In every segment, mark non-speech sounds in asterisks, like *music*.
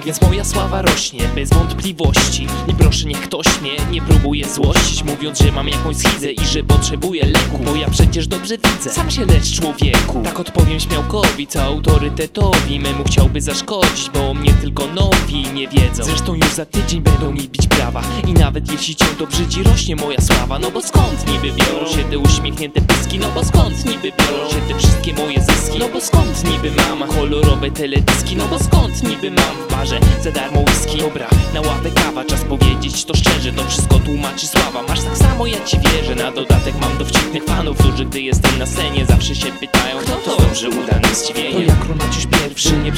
Tak więc moja sława rośnie, bez wątpliwości. I proszę niech ktoś mnie nie próbuje złościć Mówiąc, że mam jakąś schizę i że potrzebuję leku Bo ja przecież dobrze widzę, sam się lecz człowieku. Tak odpowiem śmiałkowi, co autorytetowi Memu chciałby zaszkodzić, bo mnie tylko nowi nie wiedzą. Zresztą już za tydzień będą mi bić brawa I nawet jeśli cię to brzydzi, rośnie moja sława No bo skąd niby biorą się te uśmiechnięte pyski? No bo skąd niby biorą się te wszystkie moje zyski? No bo skąd niby mam kolorowe teledyski? No bo skąd niby mam w barze za darmo whisky. Dobra, na łapę kawa, czas powiedzieć to szczerze To wszystko tłumaczy sława, masz tak samo ja ci wierzę Na dodatek mam dowcipnych fanów, którzy gdy jestem na scenie Zawsze się pytają, kto to dobrze udane zdziwienie To ja Krónaciuś pierwszy, mnie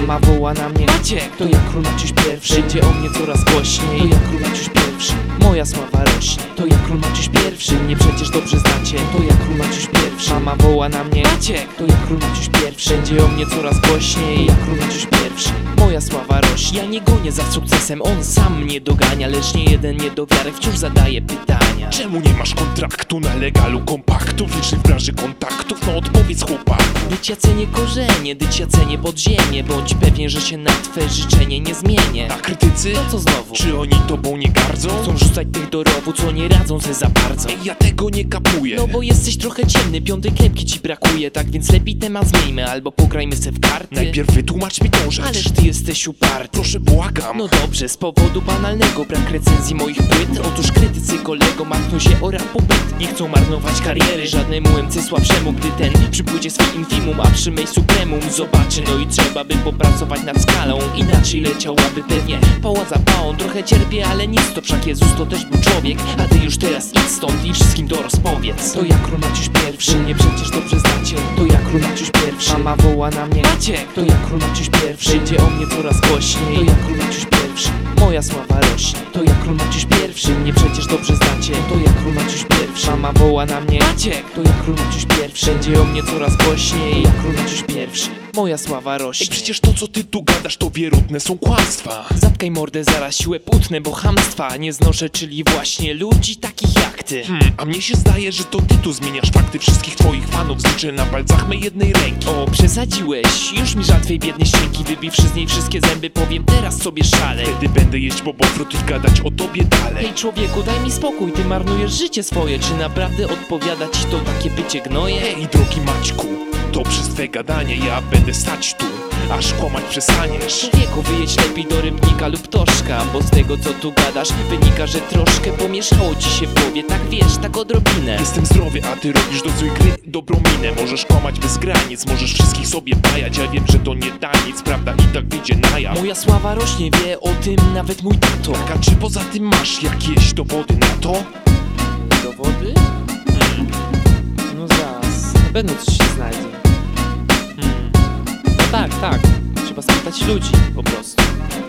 mama woła na mnie Maciek, to ja Krónaciuś pierwszy. Będzie o mnie coraz głośniej. To ja Krónaciuś pierwszy, moja sława rośnie. To ja Krónaciuś pierwszy, mnie przecież dobrze znacie. To ja Krónaciuś pierwszy, mama woła na mnie Maciek, to ja Krónaciuś pierwszy. Będzie o mnie coraz głośniej. To ja Krónaciuś pierwszy, moja sława rośnie. Ja nie gonię za sukcesem, on sam mnie dogania. Lecz nie jeden niedowiarek wciąż zadaje pytania. Czemu nie masz kontraktu na legalu kompaktu? Liczy w branży kontaktów, no odpowiedz chłopaku Być ja cenię korzenie, być ja cenię podziemie. Bądź pewien, że się na twe życzenie nie zmienię. A krytycy? To co znowu? Czy oni tobą nie gardzą? Chcą rzucać tych do rowu, co nie radzą se za bardzo. Ja tego nie kapuję. No bo jesteś trochę ciemny, piątej klepki ci brakuje. Tak więc lepiej temat zmieńmy, albo pograjmy se w karty. Najpierw wytłumacz mi tą rzecz. Ależ ty jesteś uparty. Proszę, błagam. No dobrze, z powodu banalnego brak recenzji moich płyt. Otóż krytycy kolego martwią się o rap byt Nie chcą marnować kariery żadnemu MC słabszemu Gdy ten przy płycie swoim infimum, a przy mej supremum Zobaczy, no i trzeba by popracować nad skalą Inaczej leciałaby pewnie pała za pałą. Trochę cierpię, ale nic, to wszak Jezus to też był człowiek A ty już teraz idź stąd i wszystkim to rozpowiedz. To ja Krónaciuś pierwszy, mnie przecież dobrze znacie. To ja Krónaciuś pierwszy, mama woła na mnie. Maciek, to ja Krónaciuś pierwszy, będzie o mnie coraz głośniej. To ja Krónaciuś pierwszy, moja sława rośnie. To ja Krónaciuś pierwszy, mnie przecież dobrze znacie. To ja Krónaciuś pierwszy, mama woła na mnie. Maciek, to ja Krónaciuś pierwszy, będzie o mnie coraz głośniej. To ja Krónaciuś pierwszy, moja sława Ej, rośnie przecież to co ty tu gadasz to wierutne są kłamstwa. Zatkaj mordę, zaraz siłę putnę, bo chamstwa nie znoszę, czyli właśnie ludzi takich jak ty. Hmm, a mnie się zdaje, że to ty tu zmieniasz fakty wszystkich twoich fanów. Zliczę na palcach mej jednej ręki. O, przesadziłeś, już mi żal twej biednej szczęki Wybiwszy z niej wszystkie zęby, powiem teraz sobie szale Wtedy będę jeść bobofrut i gadać o tobie dalej. Hej człowieku, daj mi spokój, ty marnujesz życie swoje. Czy naprawdę odpowiada ci to takie bycie gnoje? Ej, drogi Maćku, to przez twe gadanie ja będę stać tu Aż kłamać przestaniesz. Człowieku, wyjedź lepiej do rybnika lub toszka Bo z tego co tu gadasz, wynika, że troszkę pomieszało ci się w głowie. Tak wiesz, tak odrobinę. Jestem zdrowy, a ty robisz do złej gry dobrą minę. Możesz kłamać bez granic, możesz wszystkich sobie bajać Ja wiem, że to nie taniec, prawda? I tak wyjdzie na jaw. Moja sława rośnie, wie o tym nawet mój tato. A czy poza tym masz jakieś dowody na to? Dowody? Hmm. No zaraz, pewno coś się znajdzie. Tak. Trzeba spytać ludzi po prostu.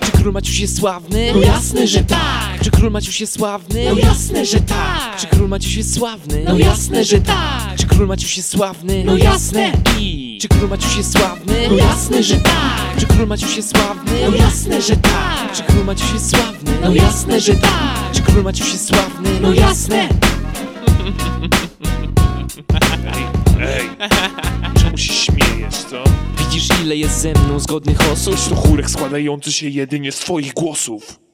Czy król Maciuś jest sławny? No jasne, że tak. Czy król Maciuś jest sławny? No jasne, że tak. Czy król Maciuś jest sławny? No jasne, że tak. Czy król Maciuś jest sławny? No jasne. I czy król Maciuś jest sławny? No jasne, że tak. Czy król Maciuś jest sławny? No jasne, że tak. Czy król Maciuś jest sławny? No jasne, że tak. Czy król Maciuś jest sławny? No jasne. *laughs* Ej, czemu się śmiejesz, co? Widzisz ile jest ze mną zgodnych osób? To chórek składający się jedynie z twoich głosów